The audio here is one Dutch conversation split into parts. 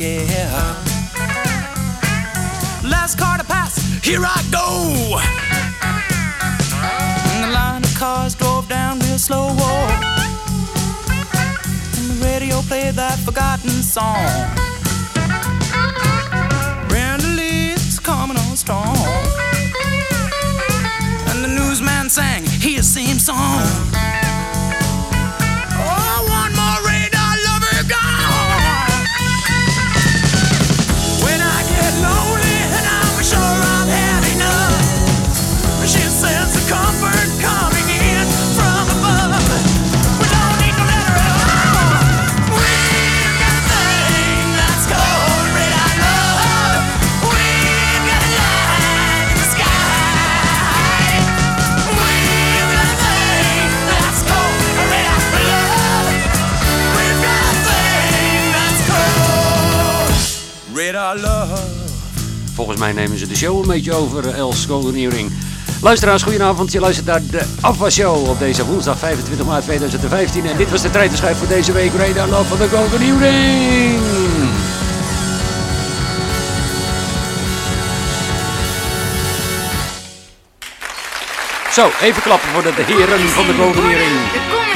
care. Last car to pass, here I go. And the line of cars drove down real slow. And the radio played that forgotten song. Brenda coming on strong. And the newsman sang his same song. Mij nemen ze de show een beetje over, eh, Els Earring. Luisteraars, goedenavond. Je luistert naar de Afwa Show op deze woensdag 25 maart 2015. En dit was de treitenschijf voor deze week. Radar Love van de Golden Earring. Zo, even klappen voor de heren van de Golden Earring.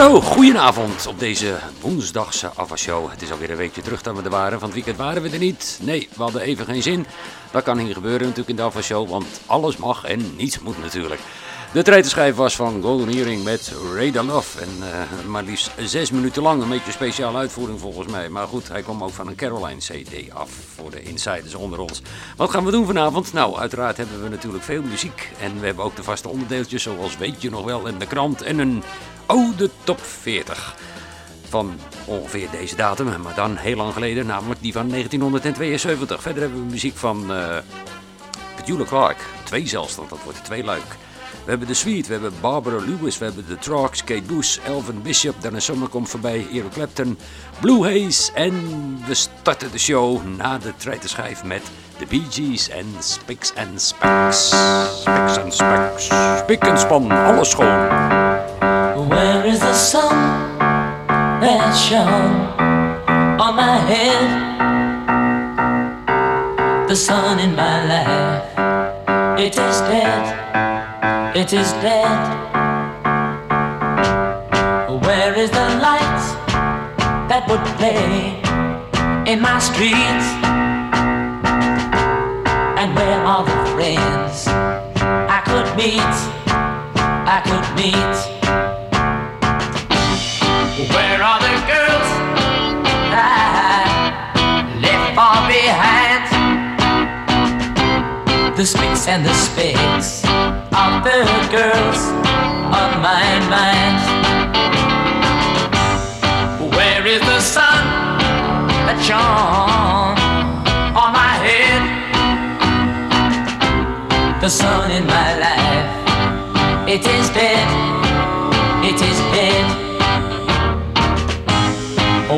Zo, goedenavond op deze woensdagse Show. Het is alweer een weekje terug dat we er waren. Van het weekend waren we er niet. Nee, we hadden even geen zin. Dat kan hier gebeuren natuurlijk in de Show, want alles mag en niets moet natuurlijk. De treitenschijf was van Golden Earring met Radar Love. En eh, maar liefst zes minuten lang. Een beetje speciale uitvoering volgens mij. Maar goed, hij kwam ook van een Caroline CD af voor de insiders onder ons. Wat gaan we doen vanavond? Nou, uiteraard hebben we natuurlijk veel muziek. En we hebben ook de vaste onderdeeltjes zoals Weet je nog wel en de krant. En een oude top 40 van ongeveer deze datum, maar dan heel lang geleden, namelijk die van 1972. Verder hebben we muziek van uh, Petula Clark, twee zelfs, dat wordt twee luik. We hebben de Sweet, we hebben Barbara Lewis, we hebben de Trucks, Kate Bush, Elvin Bishop, Dennis Summer komt voorbij, Eric Clapton, Blue Haze en we starten de show na de treitenschijf met de Bee Gees en Spiks and Specks. Spiks and Specks, spik en span, alles schoon. Where is the sun that shone on my head? The sun in my life, it is dead, it is dead. Where is the light that would play in my streets? And where are the friends I could meet? I could meet. Where are the girls I left far behind? The spicks and the of the girls on my mind. Where is the sun that shone on my head? The sun in my life, it is dead, it is dead.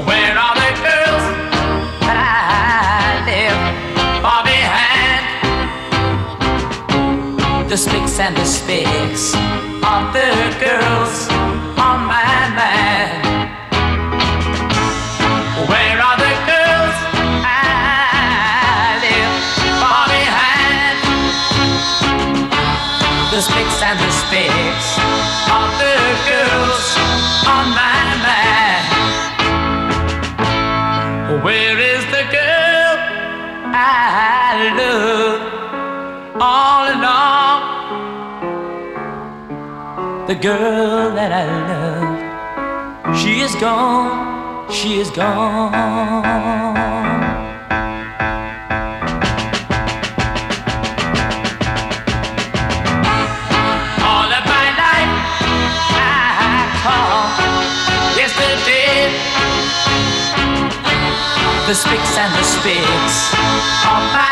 Where The spicks and the specks of the girls The girl that I love, she is gone, she is gone. All of my life I call yesterday the spicks and the spicks of my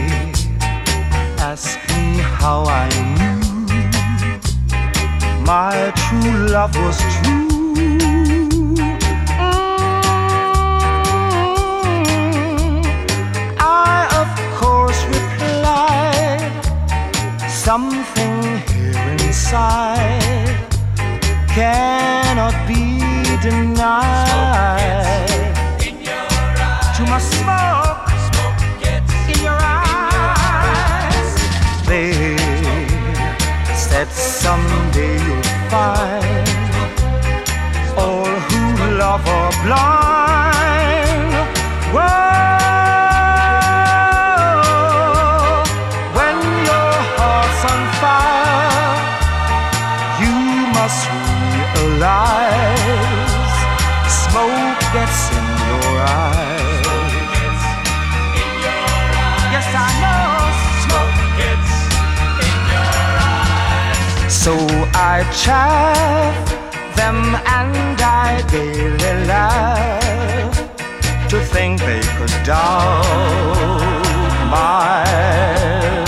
my true love was true. Mm, I, of course, replied something here inside cannot be denied. Too much smoke in your eyes. They said someday you'll find all who love are blind. I chaff them and I gaily laugh to think they could doubt my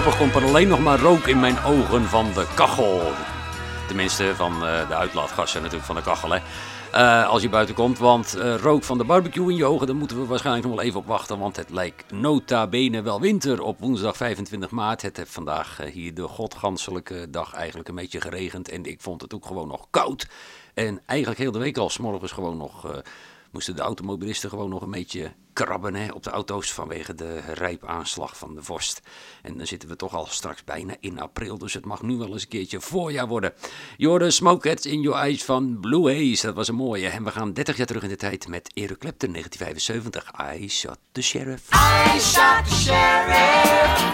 voorlopig komt er alleen nog maar rook in mijn ogen van de kachel. Tenminste, van eh, de uitlaatgassen natuurlijk van de kachel, hè. Eh, als je buiten komt, want eh, rook van de barbecue in je ogen, daar moeten we waarschijnlijk nog wel even op wachten. Want het lijkt nota bene wel winter op woensdag 25 maart. Het heeft vandaag hier de godganselijke dag eigenlijk een beetje geregend. En ik vond het ook gewoon nog koud. En eigenlijk heel de week al, 's morgens gewoon nog... moesten de automobilisten gewoon nog een beetje krabben hè, op de auto's vanwege de rijpaanslag van de vorst. En dan zitten we toch al straks bijna in april, dus het mag nu wel eens een keertje voorjaar worden. Je hoorde Smoke Gets in Your Eyes van Blue Haze, dat was een mooie. En we gaan 30 jaar terug in de tijd met Eric Clapton, 1975. I Shot the Sheriff. I shot the sheriff,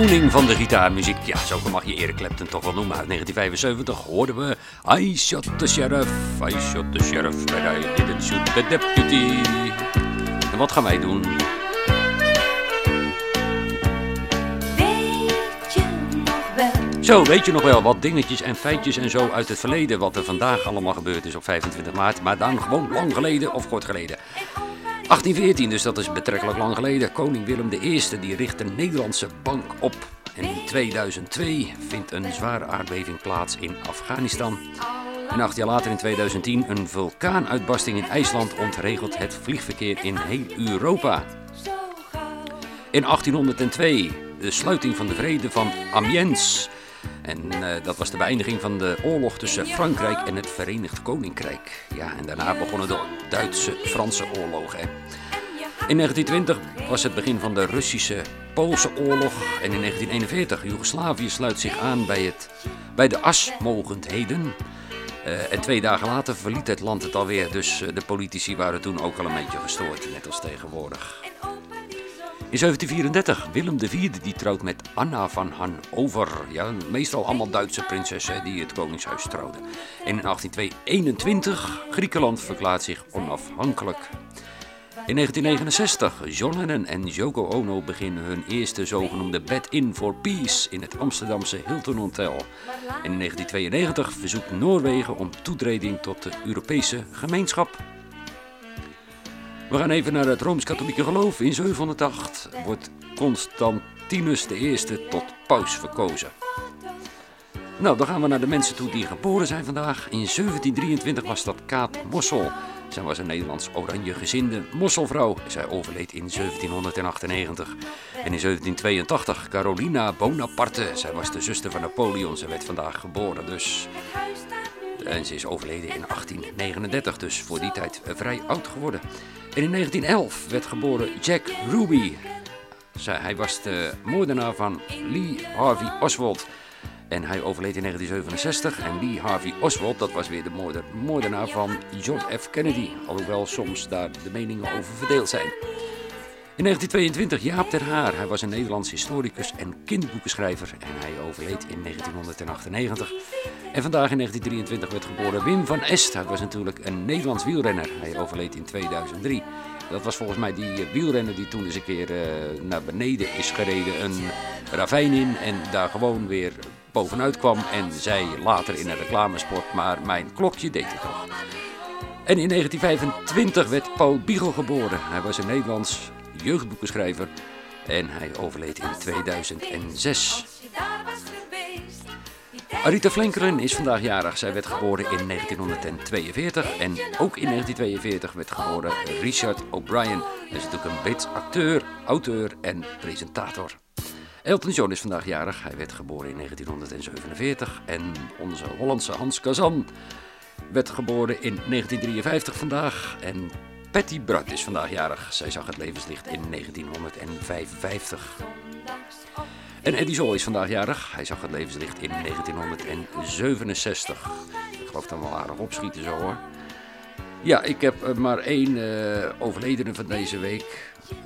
koning van de gitaarmuziek, ja, zo mag je Eric Clapton toch wel noemen. Uit 1975 hoorden we I shot the sheriff, I shot the sheriff, but I didn't shoot the deputy. En wat gaan wij doen? Zo, weet je nog wel wat dingetjes en feitjes en zo uit het verleden... wat er vandaag allemaal gebeurd is op 25 maart... maar dan gewoon lang geleden of kort geleden. 1814, dus dat is betrekkelijk lang geleden. Koning Willem I die richt een Nederlandse bank op. En in 2002 vindt een zware aardbeving plaats in Afghanistan. En acht jaar later in 2010 een vulkaanuitbarsting in IJsland ontregelt het vliegverkeer in heel Europa. In 1802 de sluiting van de vrede van Amiens. En eh, dat was de beëindiging van de oorlog tussen Frankrijk en het Verenigd Koninkrijk. Ja, en daarna begonnen de Duitse-Franse oorlogen. In 1920 was het begin van de Russische-Poolse oorlog. En in 1941 Joegoslavië sluit zich aan bij, het, bij de asmogendheden. Eh, en twee dagen later verliet het land het alweer. Dus eh, de politici waren toen ook al een beetje gestoord, net als tegenwoordig. In 1734, Willem IV die trouwt met Anna van Hannover. Ja, meestal allemaal Duitse prinsessen die het koningshuis trouwden. En in 1821, Griekenland verklaart zich onafhankelijk. In 1969, John Lennon en Yoko Ono beginnen hun eerste zogenoemde Bed-In for Peace in het Amsterdamse Hilton Hotel. In 1992 verzoekt Noorwegen om toetreding tot de Europese gemeenschap. We gaan even naar het Rooms-Katholieke geloof. In 708 wordt Constantinus I tot paus verkozen. Nou, dan gaan we naar de mensen toe die geboren zijn vandaag. In 1723 was dat Kaat Mossel. Zij was een Nederlands oranje gezinde mosselvrouw. Zij overleed in 1798. En in 1782 Carolina Bonaparte. Zij was de zuster van Napoleon. Zij werd vandaag geboren dus. En ze is overleden in 1839, dus voor die tijd vrij oud geworden. En in 1911 werd geboren Jack Ruby. Hij was de moordenaar van Lee Harvey Oswald. En hij overleed in 1967. En Lee Harvey Oswald, dat was weer de moorde- moordenaar van John F. Kennedy. Alhoewel soms daar de meningen over verdeeld zijn. In 1922 Jaap ter Haar. Hij was een Nederlands historicus en kinderboekenschrijver en hij overleed in 1998. En vandaag in 1923 werd geboren Wim van Est. Hij was natuurlijk een Nederlands wielrenner. Hij overleed in 2003. Dat was volgens mij die eh, wielrenner die toen eens een keer eh, naar beneden is gereden, een ravijn in en daar gewoon weer bovenuit kwam en zei later in een reclamesport, maar mijn klokje deed het toch. En in 1925 werd Paul Biegel geboren. Hij was een Nederlands jeugdboekenschrijver en hij overleed in 2006. Arita Flenkeren is vandaag jarig. Zij werd geboren in 1942 en ook in 1942 werd geboren Richard O'Brien. Hij is natuurlijk een Brits acteur, auteur en presentator. Elton John is vandaag jarig. Hij werd geboren in 1947 en onze Hollandse Hans Kazan werd geboren in 1953 vandaag. En Patty Bart is vandaag jarig. Zij zag het levenslicht in 1955. En Eddie Zoll is vandaag jarig. Hij zag het levenslicht in 1967. Ik geloof dat we wel aardig opschieten zo hoor. Ja, ik heb eh, maar één eh, overledene van deze week. Eh,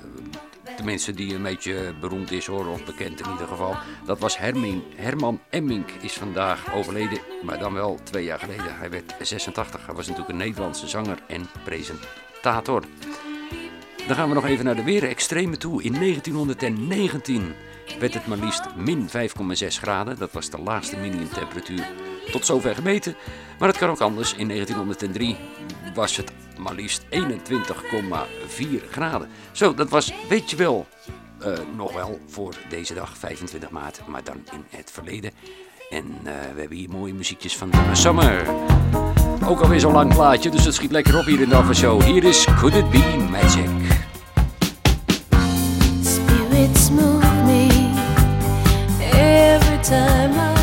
Tenminste, die een beetje beroemd is hoor, of bekend in ieder geval. Dat was Herming, Herman Emmink, is vandaag overleden, maar dan wel twee jaar geleden. Hij werd 86. Hij was natuurlijk een Nederlandse zanger en presentator. Dan gaan we nog even naar de weer extreme toe. In 1919 werd het maar liefst min 5,6 graden. Dat was de laagste minimumtemperatuur tot zover gemeten. Maar het kan ook anders. In 1903 was het maar liefst 21,4 graden. Zo, dat was, weet je wel, eh, nog wel voor deze dag, 25 maart, maar dan in het verleden. En eh, we hebben hier mooie muziekjes van Donna Summer. Ook alweer zo'n lang plaatje, dus het schiet lekker op hier in de Show. Hier is Could It Be Magic. Spirits move me every time I'm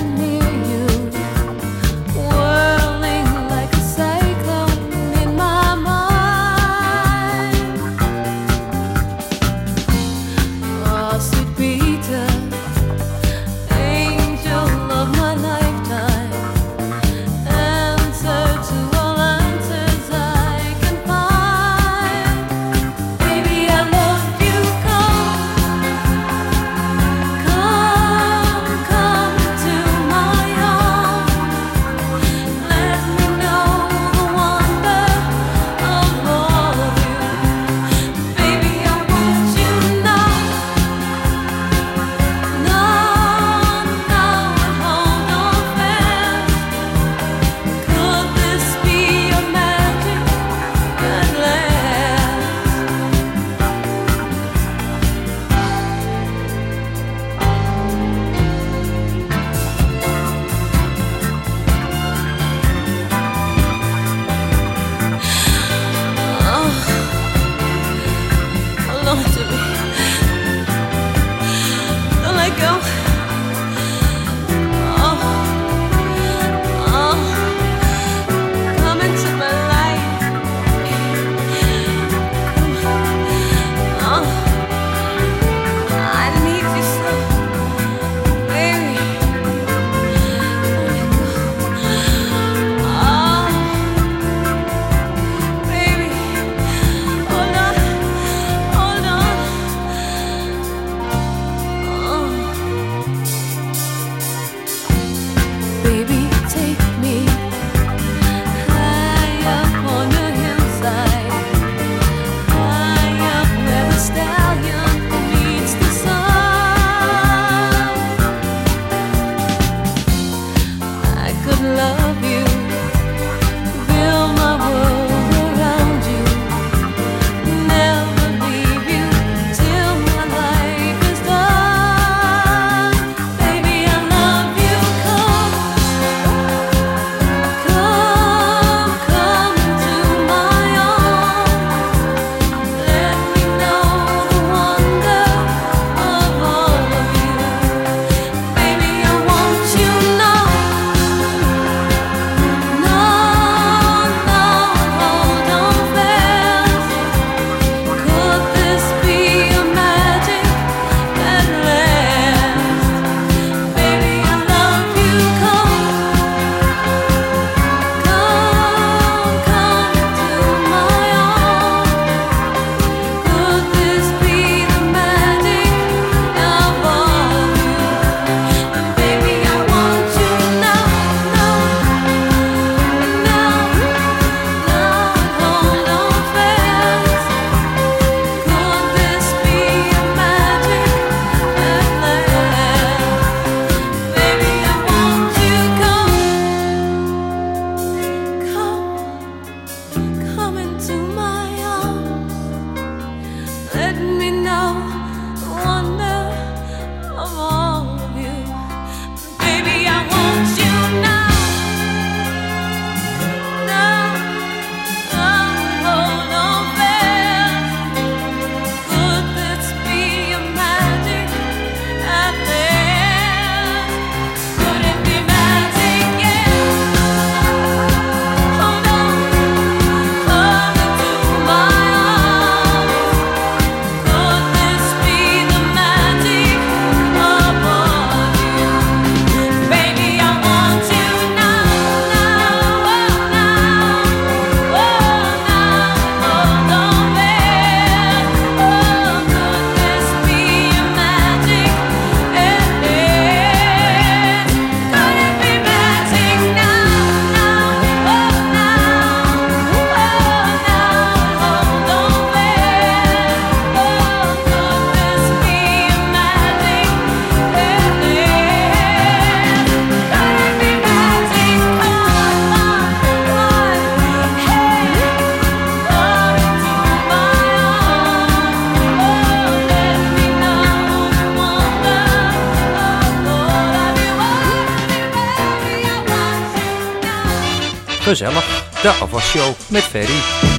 Gezellig, de afwasshow met Ferry.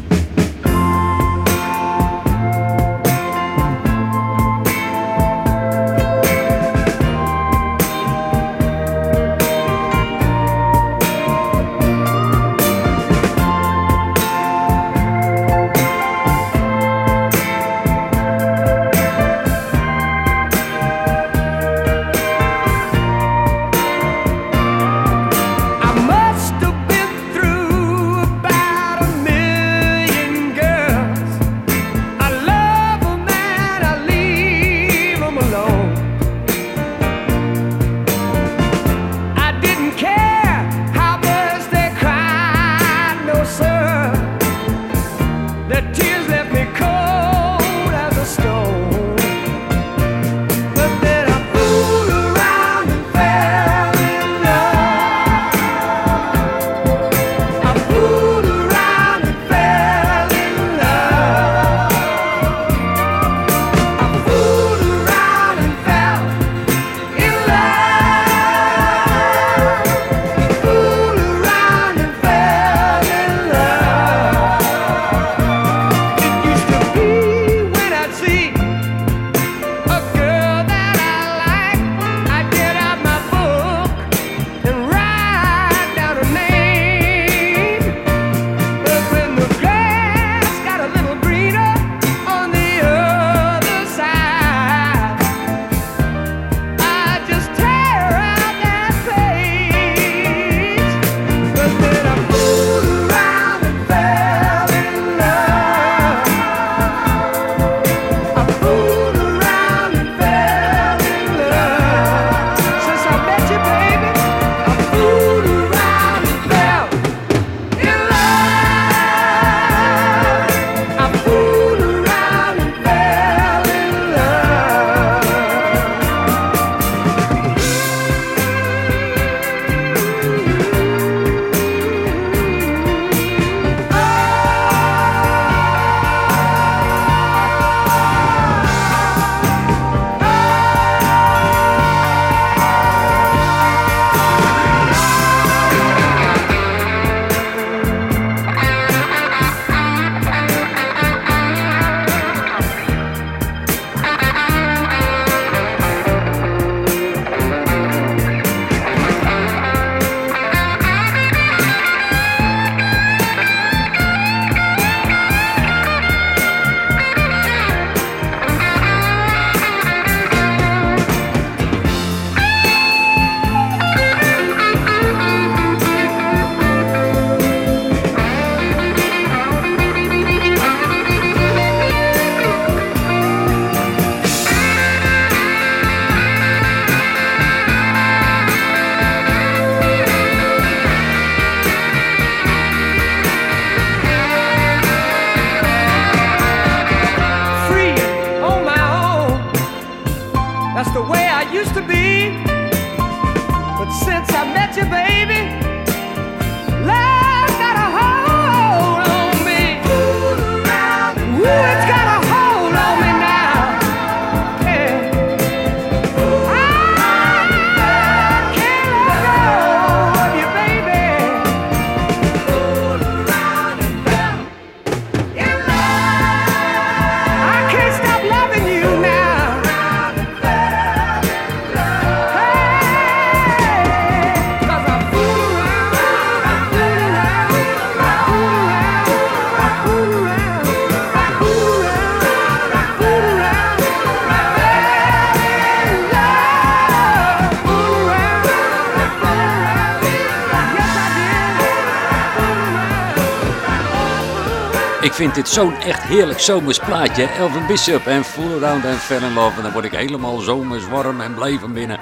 vind dit zo'n echt heerlijk zomers plaatje. Elvin Bishop en Full Around en Fell in Love. En dan word ik helemaal zomers warm en blijven binnen.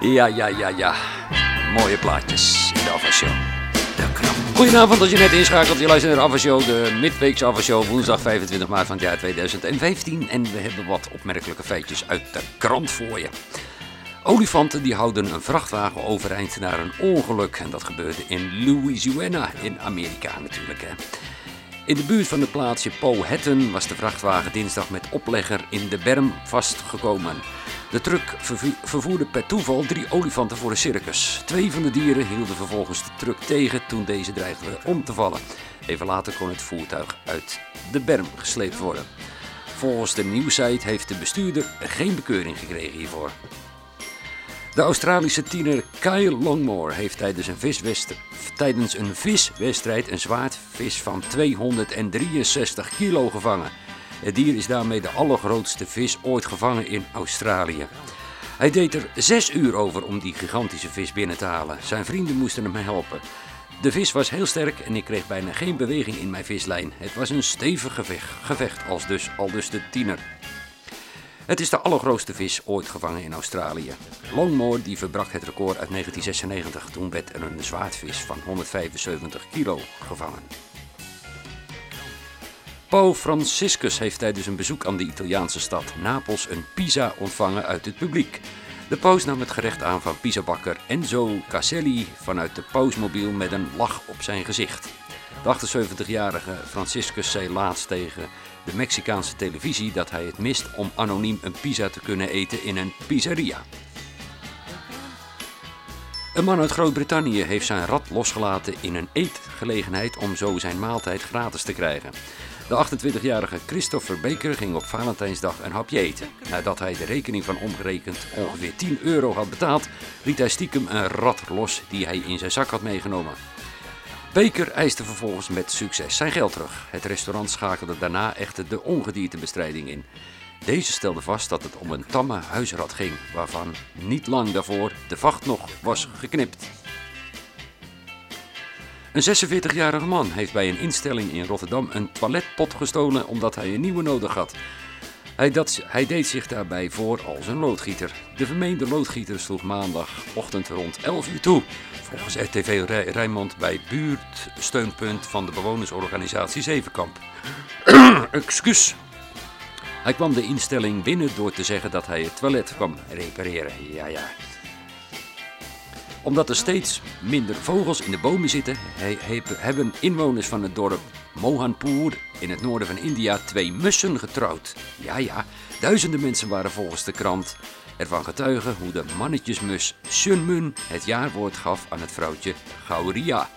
Ja, ja, ja, ja. Mooie plaatjes in de avondshow. De krant. Goedenavond als je net inschakelt. Je luistert naar de de midweekse Avashow. Woensdag 25 maart van het jaar 2015. En we hebben wat opmerkelijke feitjes uit de krant voor je. Olifanten die houden een vrachtwagen overeind na een ongeluk. En dat gebeurde in Louisiana, in Amerika natuurlijk. Hè. In de buurt van het plaatsje Powhatan was de vrachtwagen dinsdag met oplegger in de berm vastgekomen. De truck vervoerde per toeval drie olifanten voor een circus. Twee van de dieren hielden vervolgens de truck tegen toen deze dreigde om te vallen. Even later kon het voertuig uit de berm gesleept worden. Volgens de nieuwsite heeft de bestuurder geen bekeuring gekregen hiervoor. De Australische tiener Kyle Longmore heeft tijdens een, viswest- tijdens een viswedstrijd een zwaardvis van 263 kilo gevangen. Het dier is daarmee de allergrootste vis ooit gevangen in Australië. Hij deed er zes uur over om die gigantische vis binnen te halen. Zijn vrienden moesten hem helpen. De vis was heel sterk en ik kreeg bijna geen beweging in mijn vislijn. Het was een stevig gevecht, gevecht als dus, al dus de tiener. Het is de allergrootste vis ooit gevangen in Australië. Longmore die verbrak het record uit 1996. Toen werd er een zwaardvis van 175 kilo gevangen. Paus Franciscus heeft tijdens een bezoek aan de Italiaanse stad Napels een pizza ontvangen uit het publiek. De paus nam het gerecht aan van pizzabakker Enzo Caselli vanuit de pausmobiel met een lach op zijn gezicht. De 78-jarige Franciscus zei laatst tegen de Mexicaanse televisie dat hij het mist om anoniem een pizza te kunnen eten in een pizzeria. Een man uit Groot-Brittannië heeft zijn rat losgelaten in een eetgelegenheid om zo zijn maaltijd gratis te krijgen. De 28-jarige Christopher Baker ging op Valentijnsdag een hapje eten. Nadat hij de rekening van omgerekend ongeveer 10 euro had betaald, liet hij stiekem een rat los die hij in zijn zak had meegenomen. Baker eiste vervolgens met succes zijn geld terug. Het restaurant schakelde daarna echter de ongediertebestrijding in. Deze stelde vast dat het om een tamme huisrat ging, waarvan niet lang daarvoor de vacht nog was geknipt. Een 46-jarige man heeft bij een instelling in Rotterdam een toiletpot gestolen omdat hij een nieuwe nodig had. Hij, dat, hij deed zich daarbij voor als een loodgieter. De vermeende loodgieter sloeg maandagochtend rond 11 uur toe. Volgens RTV Rij- Rijnmond bij buurtsteunpunt van de bewonersorganisatie Zevenkamp. Excuus. Hij kwam de instelling binnen door te zeggen dat hij het toilet kwam repareren. Ja, ja omdat er steeds minder vogels in de bomen zitten, he- he- hebben inwoners van het dorp Mohanpur in het noorden van India twee mussen getrouwd. Ja, ja, duizenden mensen waren volgens de krant ervan getuigen hoe de mannetjesmus Sunmun het jaarwoord gaf aan het vrouwtje Gauria.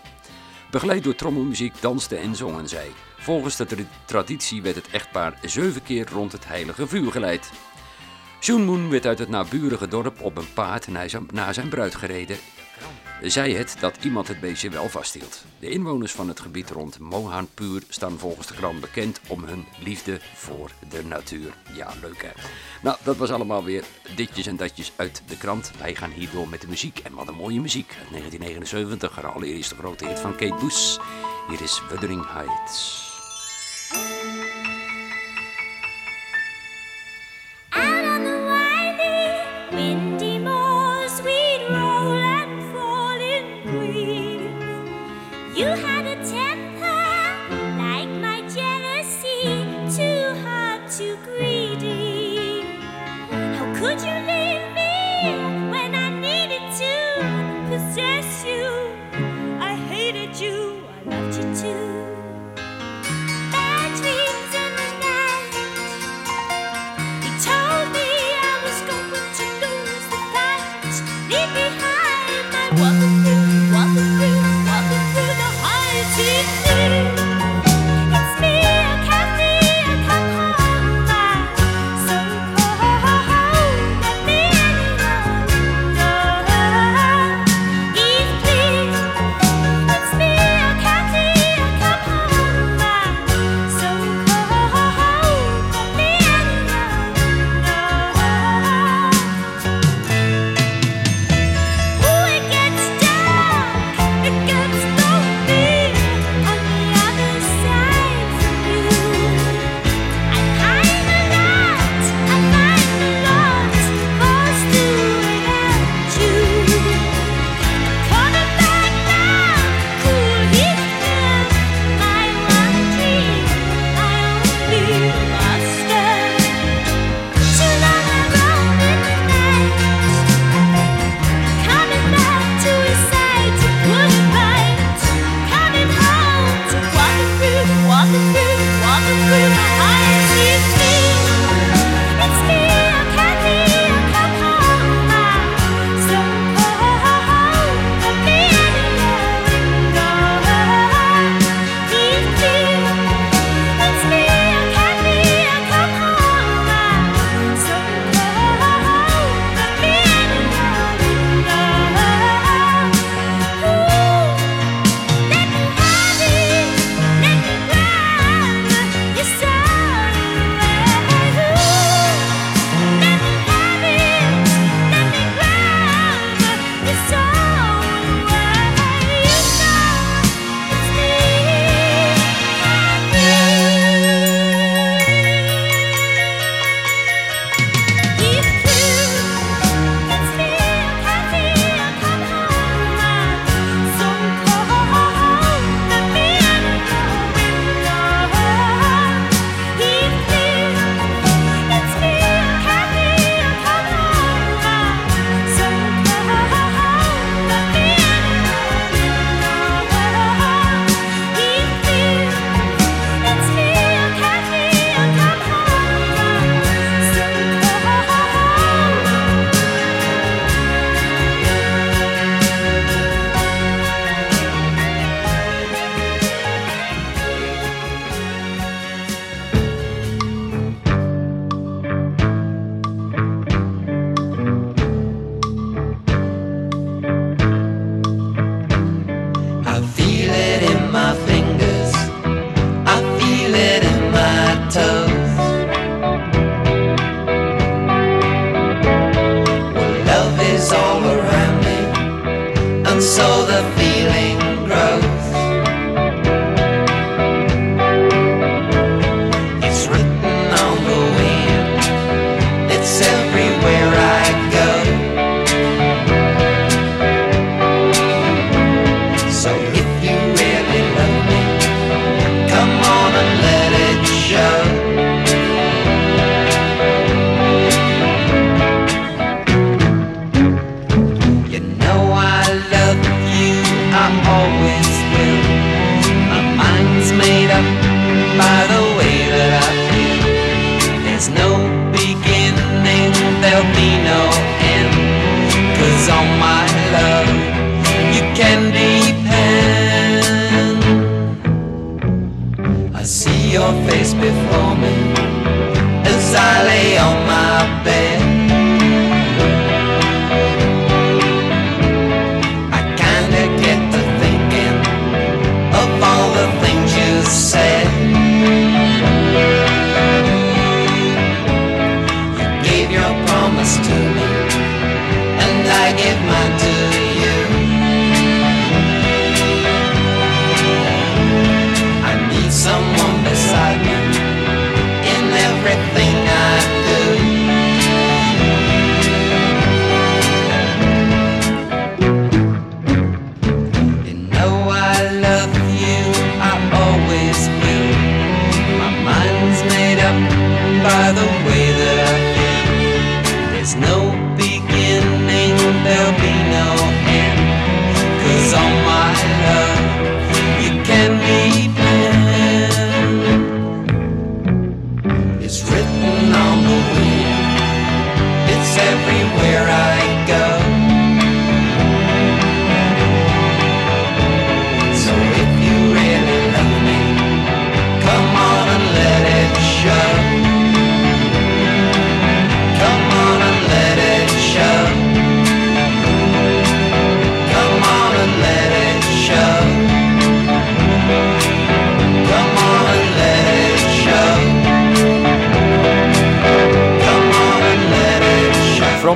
Begeleid door trommelmuziek danste en zongen zij. Volgens de tra- traditie werd het echtpaar zeven keer rond het heilige vuur geleid. Shunmun werd uit het naburige dorp op een paard naar zijn bruid gereden. Zij het dat iemand het beestje wel vasthield. De inwoners van het gebied rond Mohanpur staan volgens de krant bekend om hun liefde voor de natuur. Ja, leuk hè. Nou, dat was allemaal weer ditjes en datjes uit de krant. Wij gaan hier door met de muziek. En wat een mooie muziek. Uit 1979, de allereerste grote hit van Kate Bush. Hier is Wuthering Heights. You had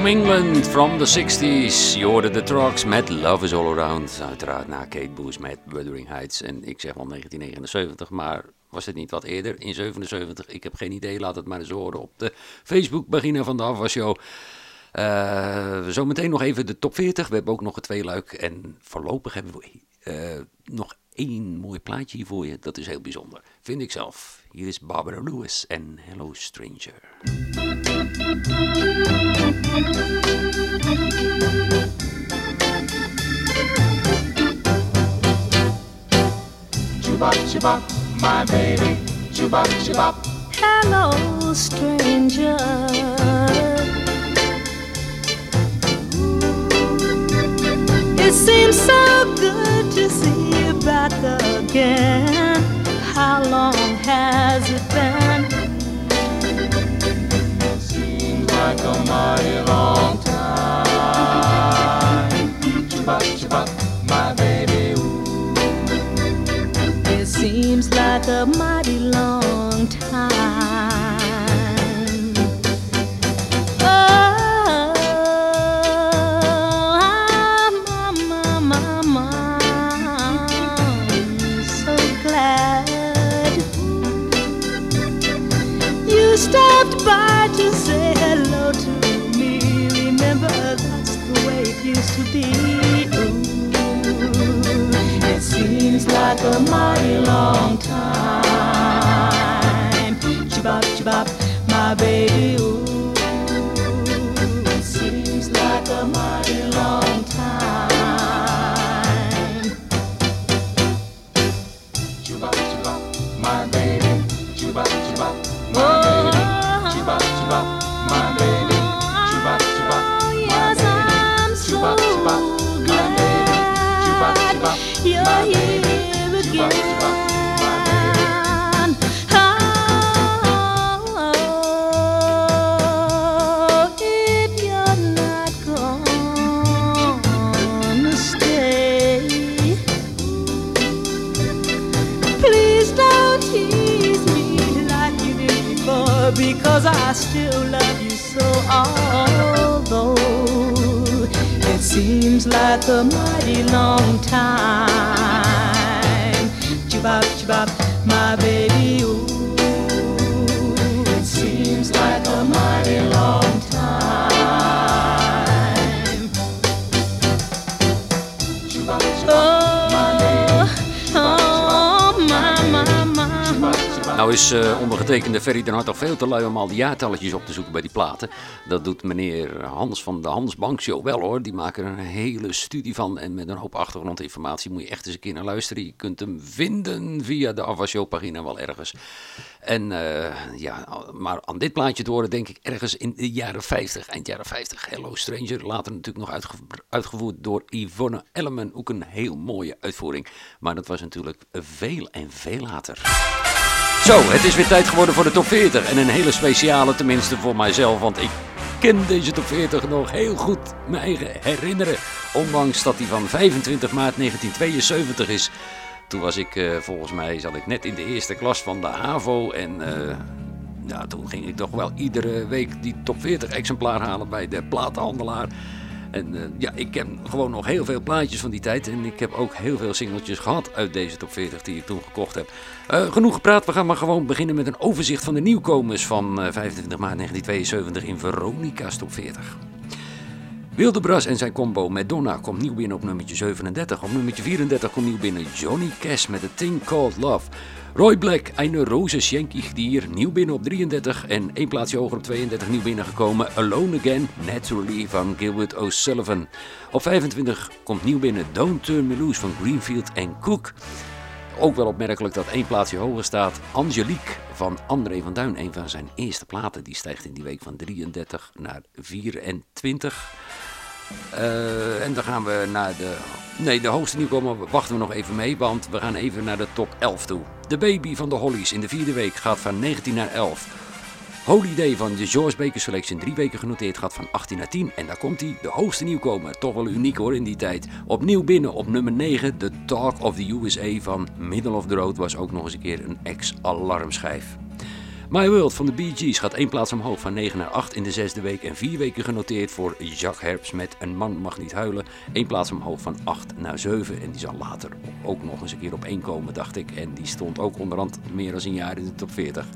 England, from the 60s. Je hoorde de Trucks met Love is All Around. Uiteraard na Kate Bush met Wuthering Heights. En ik zeg wel 1979, maar was het niet wat eerder? In 77? Ik heb geen idee. Laat het maar eens horen op de Facebookpagina van de Afwas Show. Eh, zometeen nog even de top 40. We hebben ook nog een tweeluik. En voorlopig hebben we eh, nog één mooi plaatje hier voor je. Dat is heel bijzonder. Vind ik zelf. Hier is Barbara Lewis en Hello Stranger. Chubop, chubop, my baby. Chubop, chubop. Hello, stranger. It seems so good to see you back again. How long has it been? Seems like a mighty long time. Chubop, chubop, my baby. It seems like a mighty long time. Seems like a mighty long time. Chibop, chibop, my baby. Ooh, ondergetekende Ferry den Hart veel te lui om al die jaartalletjes op te zoeken bij die platen. Dat doet meneer Hans van de Hansbank Show wel hoor. Die maken er een hele studie van. En met een hoop achtergrondinformatie moet je echt eens een keer naar luisteren. Je kunt hem vinden via de Ava Show pagina wel ergens. En eh, ja, maar aan dit plaatje te horen denk ik ergens in de jaren 50, eind jaren 50. Hello Stranger, later natuurlijk nog uitge- uitgevoerd door Yvonne Elleman. Ook een heel mooie uitvoering. Maar dat was natuurlijk veel en veel later. Zo, het is weer tijd geworden voor de top 40. En een hele speciale, tenminste voor mijzelf. Want ik ken deze top 40 nog heel goed me eigen herinneren. Ondanks dat die van 25 maart 1972 is. Toen was ik, eh, volgens mij, zat ik net in de eerste klas van de HAVO. En ja, toen ging ik toch wel iedere week die top 40 exemplaar halen bij de platenhandelaar. En eh, ja, ik heb gewoon nog heel veel plaatjes van die tijd. En ik heb ook heel veel singeltjes gehad uit deze top 40 die ik toen gekocht heb. Eh, genoeg gepraat, we gaan maar gewoon beginnen met een overzicht van de nieuwkomers van eh, 25 maart 1972 in Veronica's top 40. Wildebras en zijn combo Madonna komt nieuw binnen op nummertje 37. Op nummertje 34 komt nieuw binnen Johnny Cash met A Thing Called Love. Roy Black, Eine Rose Schenkig Dier, nieuw binnen op 33. En één plaatsje hoger op 32 nieuw binnengekomen Alone Again, Naturally van Gilbert O'Sullivan. Op 25 komt nieuw binnen Don't Turn Me Loose van Greenfield en Cook. Ook wel opmerkelijk dat één plaatsje hoger staat. Angelique van André van Duin, een van zijn eerste platen. Die stijgt in die week van 33 naar 24. Eh, en dan gaan we naar de. Nee, de hoogste nieuwkomer wachten we nog even mee, want we gaan even naar de top 11 toe. De baby van de Hollies in de vierde week gaat van 19 naar 11. Holiday van de George Baker Selection, drie weken genoteerd, gaat van 18 naar 10. En daar komt hij, de hoogste nieuwkomer. Toch wel uniek hoor in die tijd. Opnieuw binnen op nummer 9, The Talk of the USA van Middle of the Road was ook nog eens een keer een ex-alarmschijf. My World van de Bee Gees gaat één plaats omhoog van 9 naar 8 in de zesde week en vier weken genoteerd voor Jacques Herps met Een man mag niet huilen. Eén plaats omhoog van 8 naar 7 en die zal later ook nog eens een keer op één komen, dacht ik. En die stond ook onderhand meer dan een jaar in de top 40.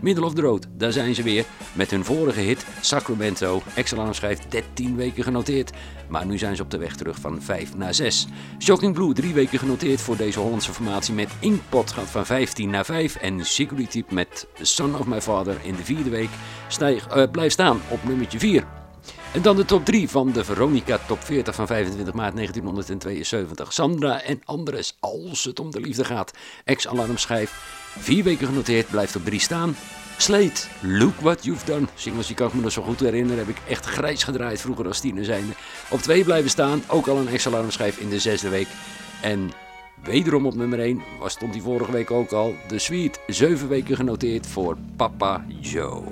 Middle of the Road, daar zijn ze weer met hun vorige hit Sacramento. Excellent schrijft 13 weken genoteerd, maar nu zijn ze op de weg terug van 5 naar 6. Shocking Blue, drie weken genoteerd voor deze Hollandse formatie met Inkpot gaat van 15 naar 5 en Security met Son My Father in de vierde week stijg, eh, blijft staan op nummertje 4. En dan de top 3 van de Veronica Top 40 van 25 maart 1972. Sandra en Andres, als het om de liefde gaat. Ex-alarmschijf. Vier weken genoteerd, blijft op 3 staan. Slate, Look What You've Done. Singles die kan ik me nog zo goed herinneren. Heb ik echt grijs gedraaid vroeger als tiener zijnde. Op 2 blijven staan, ook al een ex-alarmschijf in de zesde week. En wederom op nummer 1, was stond die vorige week ook al. De Sweet, 7 weken genoteerd voor Papa Joe.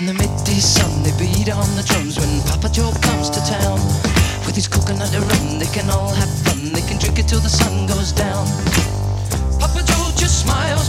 In the midday sun, they beat on the drums when Papa Joe comes to town. With his coconut rum, they can all have fun. They can drink it till the sun goes down. Papa Joe just smiles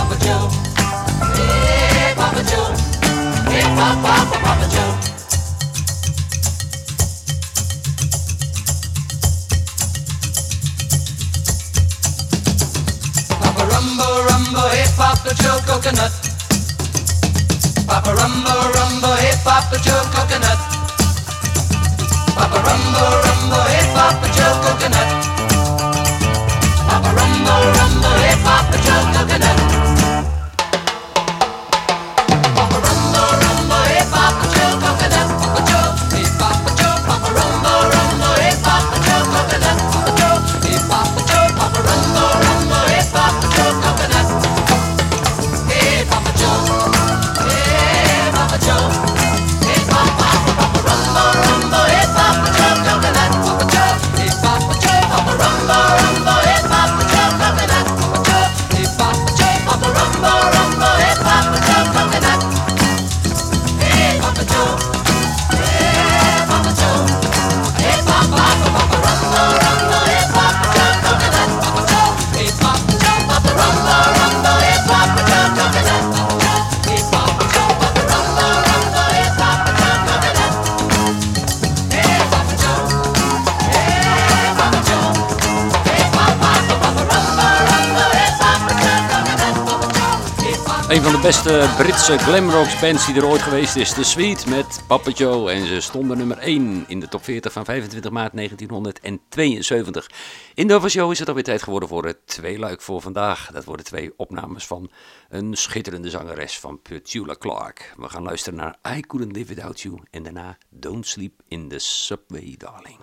Papa Joe, hey, Papa Joe, hey, Papa, Papa, Papa Joe. Papa Rumbo, Rumbo, hey Papa Joe Coconut. Papa Rumbo, Rumbo, hey Papa Joe Coconut. Papa Rumbo, Rumbo, hey Papa Joe Coconut. Papa Rumbo, Rumbo, hey Papa Joe Coconut. Beste Britse glamrock bands die er ooit geweest is. The Sweet met Papa Joe. En ze stonden nummer 1 in de top 40 van 25 maart 1972. In de Show is het alweer tijd geworden voor het tweeluik voor vandaag. Dat worden twee opnames van een schitterende zangeres van Petula Clark. We gaan luisteren naar I Couldn't Live Without You. En daarna Don't Sleep in the Subway, Darling.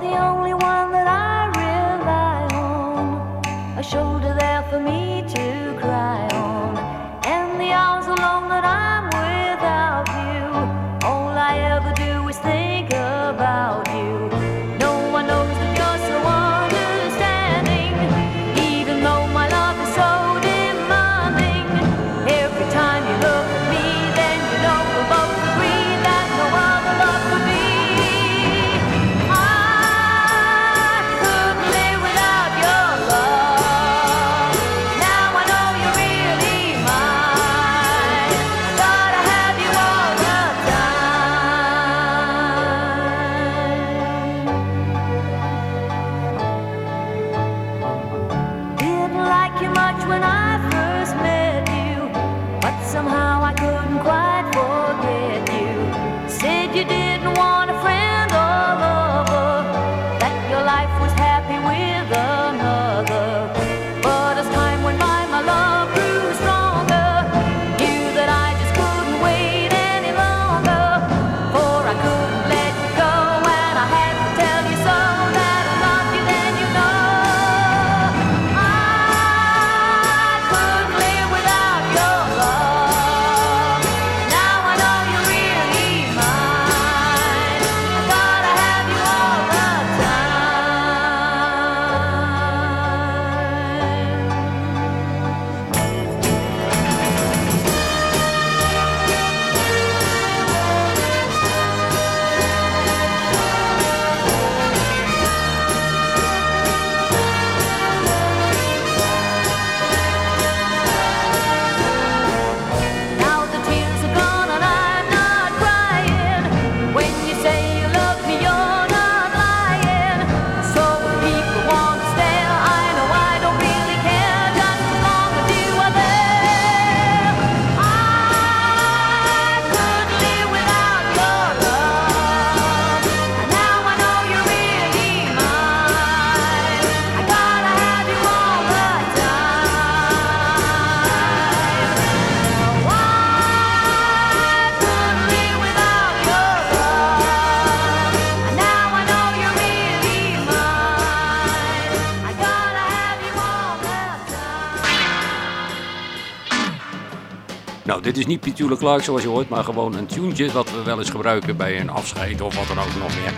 the only one that I rely on. A shoulder there for me. Is niet Petula Clark zoals je hoort, maar gewoon een tuentje dat we wel eens gebruiken bij een afscheid of wat dan ook nog meer.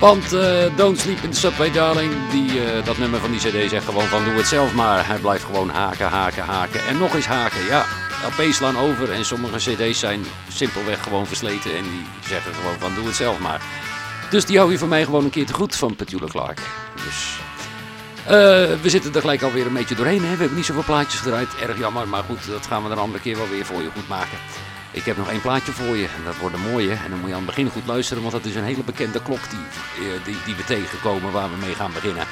Want eh, Don't Sleep in the Subway Darling, die, eh, dat nummer van die cd zegt gewoon van doe het zelf maar. Hij blijft gewoon haken, haken, haken en nog eens haken. Ja, LP's slaan over en sommige cd's zijn simpelweg gewoon versleten en die zeggen gewoon van doe het zelf maar. Dus die hou je van mij gewoon een keer te goed van Petula Clark. Dus eh, we zitten er gelijk alweer een beetje doorheen. Hè? We hebben niet zoveel plaatjes gedraaid. Erg jammer, maar goed, dat gaan we een andere keer wel weer voor je goed maken. Ik heb nog één plaatje voor je en dat wordt een mooie. En dan moet je aan het begin goed luisteren, want dat is een hele bekende klok die, eh, die, die we tegenkomen waar we mee gaan beginnen.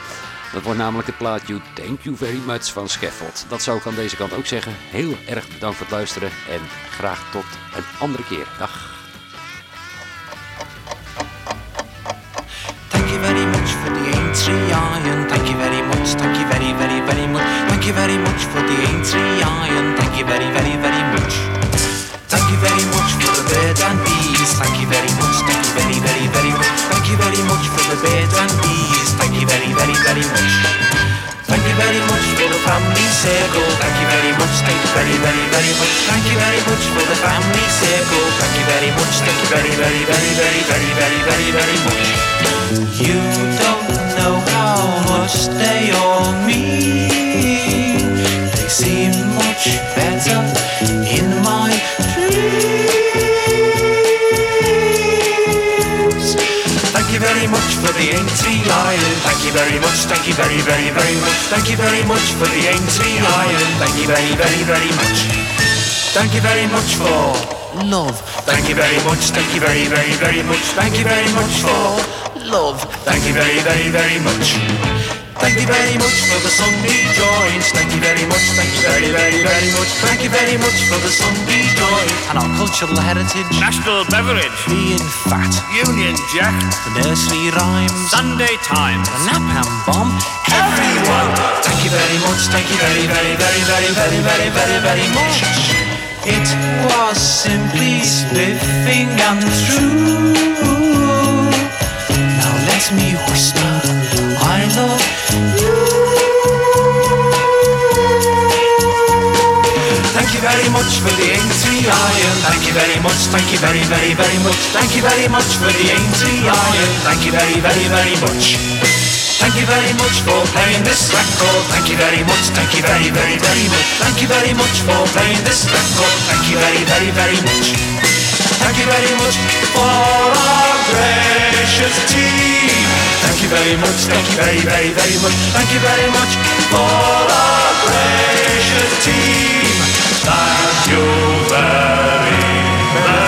Dat wordt namelijk het plaatje Thank You Very Much van Scaffold. Dat zou ik aan deze kant ook zeggen. Heel erg bedankt voor het luisteren en graag tot een andere keer. Dag. Thank you very much for the A3 iron. Thank you very much. Thank you very, very, very much. Thank you very much for the A3 iron. Thank you very, very, very much. Thank you very much for the bird and bees. Thank you very much. Thank you very, very, very much. Thank you very much for the bird and bees. Thank you very, very, very much. Thank you very much for the family circle. Thank you very much. Thank you very, very, very much. Thank you very much for the family circle. Thank you very much. Thank you very, very, very, very, very, very, very, very much. You don't know how much they all mean. They seem much better in my dreams. Thank you very much for the Aintree Iron. Thank you very much. Thank you very, very, very much. Thank you very much for the Aintree Iron. Thank you very, very, very much. Thank you very much for love. Thank you very much. Thank you very, very, very much. Thank you very much for love. Thank you very, very, very much. Thank you very much for the Sunday joints. Thank you very much. Thank you very, very, very much. Thank you very much for the Sunday joints and our cultural heritage. National beverage. Being fat. Union Jack. The nursery rhymes. Sunday Times. The Napalm bomb. Everyone. Thank you very much. Thank you very, very, very, very, very, very, very, very much. It was simply spiffing and true. I love you. Thank you very much for the entry iron. Thank you very much, thank you very, very, very much. Thank you very much for the entry iron. Thank you very, very, very much. Thank you very much for playing this record. Thank you very much. Thank you very, very, very much. Thank you very much for playing this record. Thank you very, very, very much. Thank you very much for our gracious team. Thank you very much, thank you very, very, very much. Thank you very much for our gracious team. Thank you very, very,